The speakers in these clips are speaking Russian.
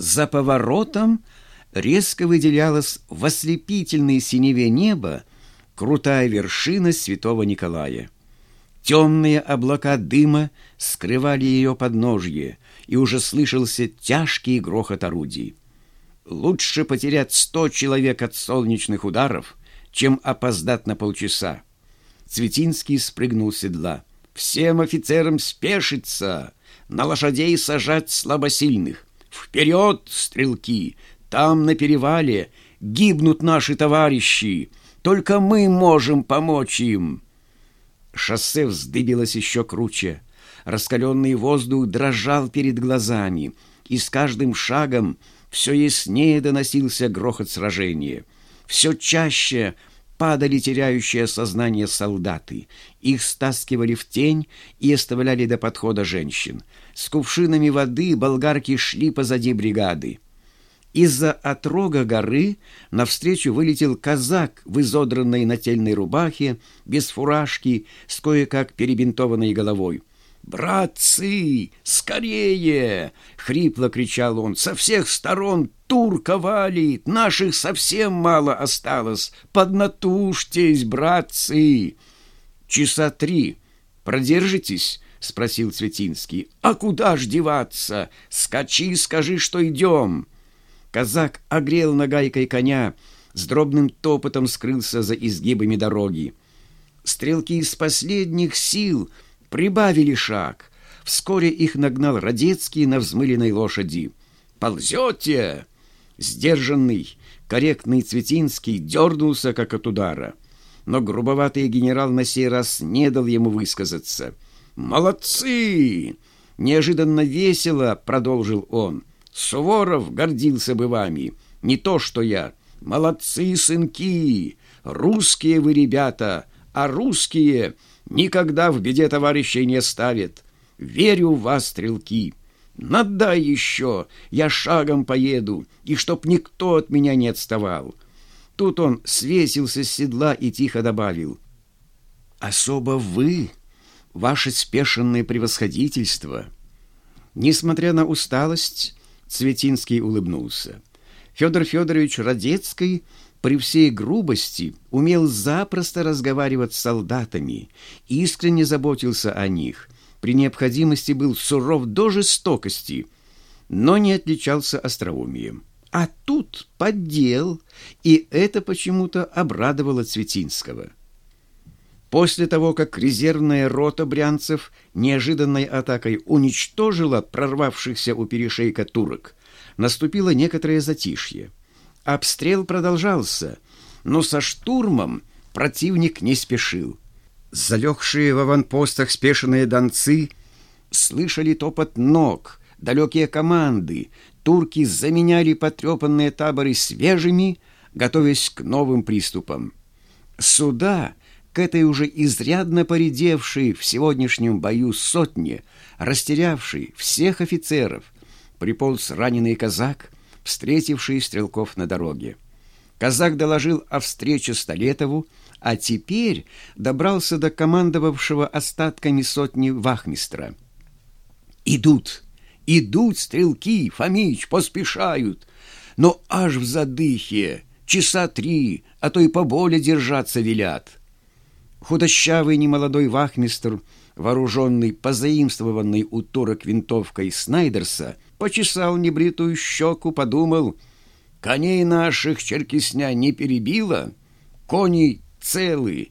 За поворотом резко выделялась в ослепительной синеве неба крутая вершина святого Николая. Темные облака дыма скрывали ее подножье, и уже слышался тяжкий грохот орудий. Лучше потерять сто человек от солнечных ударов, чем опоздать на полчаса. Цветинский спрыгнул с седла. «Всем офицерам спешиться! На лошадей сажать слабосильных! Вперед, стрелки! Там, на перевале, гибнут наши товарищи! Только мы можем помочь им!» Шоссе вздыбилось еще круче. Раскаленный воздух дрожал перед глазами, и с каждым шагом все яснее доносился грохот сражения. Все чаще падали теряющие сознание солдаты. Их стаскивали в тень и оставляли до подхода женщин. С кувшинами воды болгарки шли позади бригады. Из-за отрога горы навстречу вылетел казак в изодранной нательной рубахе, без фуражки, с кое-как перебинтованной головой. «Братцы, скорее!» — хрипло кричал он. «Со всех сторон турка валит, наших совсем мало осталось. Поднатужьтесь, братцы!» «Часа три. Продержитесь?» — спросил Цветинский. «А куда ж деваться? Скачи, скажи, что идем!» Казак огрел нагайкой коня, с дробным топотом скрылся за изгибами дороги. Стрелки из последних сил прибавили шаг. Вскоре их нагнал Радецкий на взмыленной лошади. «Ползете!» Сдержанный, корректный Цветинский дернулся, как от удара. Но грубоватый генерал на сей раз не дал ему высказаться. «Молодцы!» Неожиданно весело продолжил он. Суворов гордился бы вами, не то что я. Молодцы, сынки, русские вы ребята, а русские никогда в беде товарищей не ставят. Верю в вас, стрелки. Надай еще, я шагом поеду, и чтоб никто от меня не отставал. Тут он свесился с седла и тихо добавил. Особо вы, ваше спешенное превосходительство. Несмотря на усталость, Цветинский улыбнулся. Федор Федорович Радецкий при всей грубости умел запросто разговаривать с солдатами, искренне заботился о них, при необходимости был суров до жестокости, но не отличался остроумием. А тут поддел, и это почему-то обрадовало Цветинского. После того, как резервная рота брянцев неожиданной атакой уничтожила прорвавшихся у перешейка турок, наступило некоторое затишье. Обстрел продолжался, но со штурмом противник не спешил. Залегшие в аванпостах спешенные донцы слышали топот ног, далекие команды, турки заменяли потрепанные таборы свежими, готовясь к новым приступам. Суда к этой уже изрядно поредевшей в сегодняшнем бою сотне, растерявшей всех офицеров, приполз раненый казак, встретивший стрелков на дороге. Казак доложил о встрече Столетову, а теперь добрался до командовавшего остатками сотни вахмистра. «Идут, идут стрелки, Фомич, поспешают, но аж в задыхе, часа три, а то и поболе держаться велят». Худощавый немолодой вахмистр, вооруженный позаимствованной у турок винтовкой Снайдерса, почесал небритую щеку, подумал, «Коней наших черкисня не перебила, кони целы,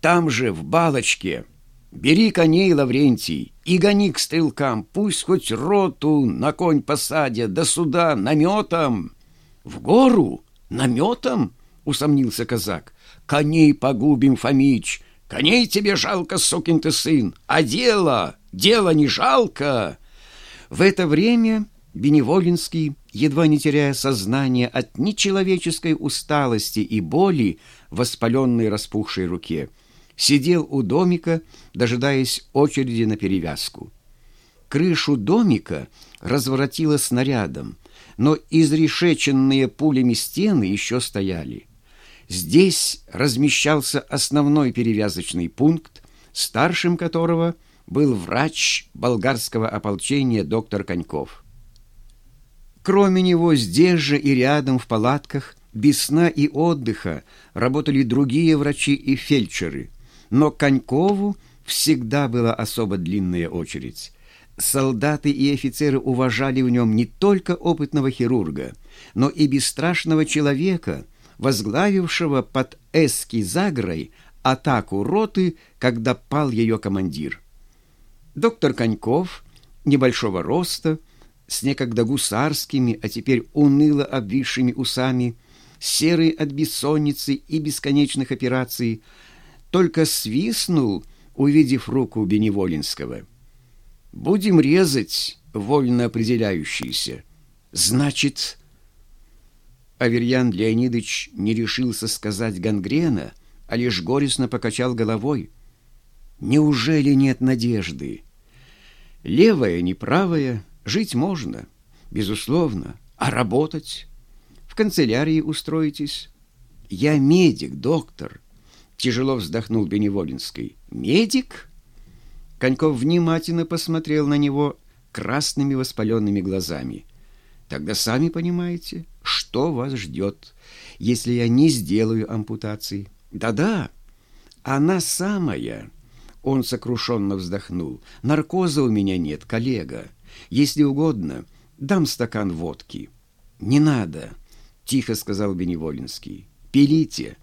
там же, в балочке. Бери коней, Лаврентий, и гони к стрелкам, пусть хоть роту на конь посадят, до суда наметом». «В гору? Наметом?» — усомнился казак. Коней погубим, Фомич. Коней тебе жалко, сукин ты сын. А дело, дело не жалко. В это время Беневолинский, едва не теряя сознание от нечеловеческой усталости и боли в воспаленной распухшей руке, сидел у домика, дожидаясь очереди на перевязку. Крышу домика разворотило снарядом, но изрешеченные пулями стены еще стояли. Здесь размещался основной перевязочный пункт, старшим которого был врач болгарского ополчения доктор Коньков. Кроме него, здесь же и рядом в палатках, без сна и отдыха, работали другие врачи и фельдшеры. Но Конькову всегда была особо длинная очередь. Солдаты и офицеры уважали в нем не только опытного хирурга, но и бесстрашного человека, возглавившего под Эски-Загрой атаку роты, когда пал ее командир. Доктор Коньков, небольшого роста, с некогда гусарскими, а теперь уныло обвисшими усами, серый от бессонницы и бесконечных операций, только свистнул, увидев руку Беневолинского. «Будем резать, вольно определяющиеся. Значит...» Аверьян Леонидович не решился сказать гангрена, а лишь горестно покачал головой. «Неужели нет надежды? Левая, не правая, жить можно, безусловно, а работать? В канцелярии устроитесь? Я медик, доктор». Тяжело вздохнул Беневолинский. «Медик?» Коньков внимательно посмотрел на него красными воспаленными глазами. «Тогда сами понимаете, что вас ждет, если я не сделаю ампутации. Да-да, она самая». Он сокрушенно вздохнул. «Наркоза у меня нет, коллега. Если угодно, дам стакан водки». «Не надо», — тихо сказал Беневолинский. «Пилите»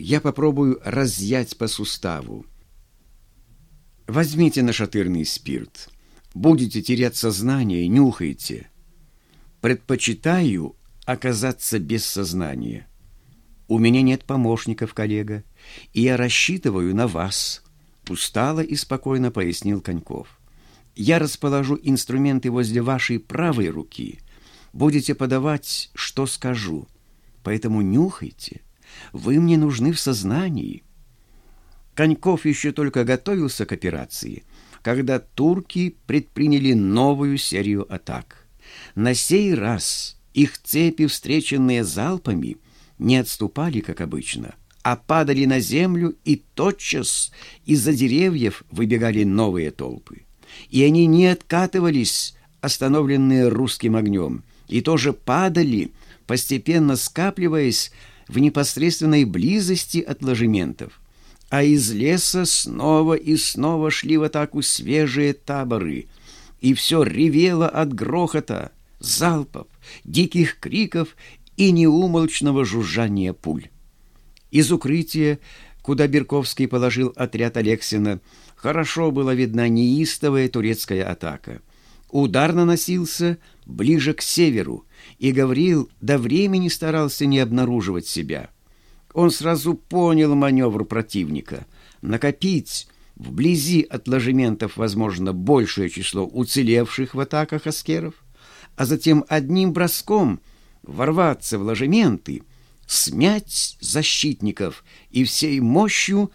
я попробую разъять по суставу. Возьмите нашатырный спирт. Будете терять сознание, нюхайте. Предпочитаю оказаться без сознания. У меня нет помощников, коллега, и я рассчитываю на вас. Устало и спокойно пояснил Коньков. Я расположу инструменты возле вашей правой руки. Будете подавать, что скажу. Поэтому нюхайте. Вы мне нужны в сознании». Коньков еще только готовился к операции, когда турки предприняли новую серию атак. На сей раз их цепи, встреченные залпами, не отступали, как обычно, а падали на землю, и тотчас из-за деревьев выбегали новые толпы. И они не откатывались, остановленные русским огнем, и тоже падали, постепенно скапливаясь в непосредственной близости от ложементов, а из леса снова и снова шли в атаку свежие таборы, и все ревело от грохота, залпов, диких криков и неумолчного жужжания пуль. Из укрытия, куда Берковский положил отряд Алексина, хорошо была видна неистовая турецкая атака. Удар наносился ближе к северу, и Гавриил до времени старался не обнаруживать себя. Он сразу понял маневр противника — накопить вблизи от ложементов, возможно, большее число уцелевших в атаках аскеров, а затем одним броском ворваться в ложементы, смять защитников и всей мощью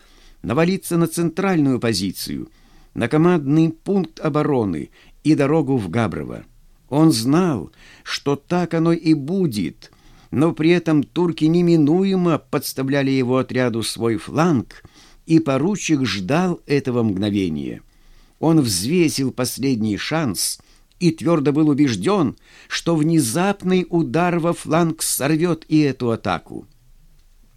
навалиться на центральную позицию, на командный пункт обороны и дорогу в Габрово. Он знал, что так оно и будет, но при этом турки неминуемо подставляли его отряду свой фланг, и поручик ждал этого мгновения. Он взвесил последний шанс и твердо был убежден, что внезапный удар во фланг сорвет и эту атаку.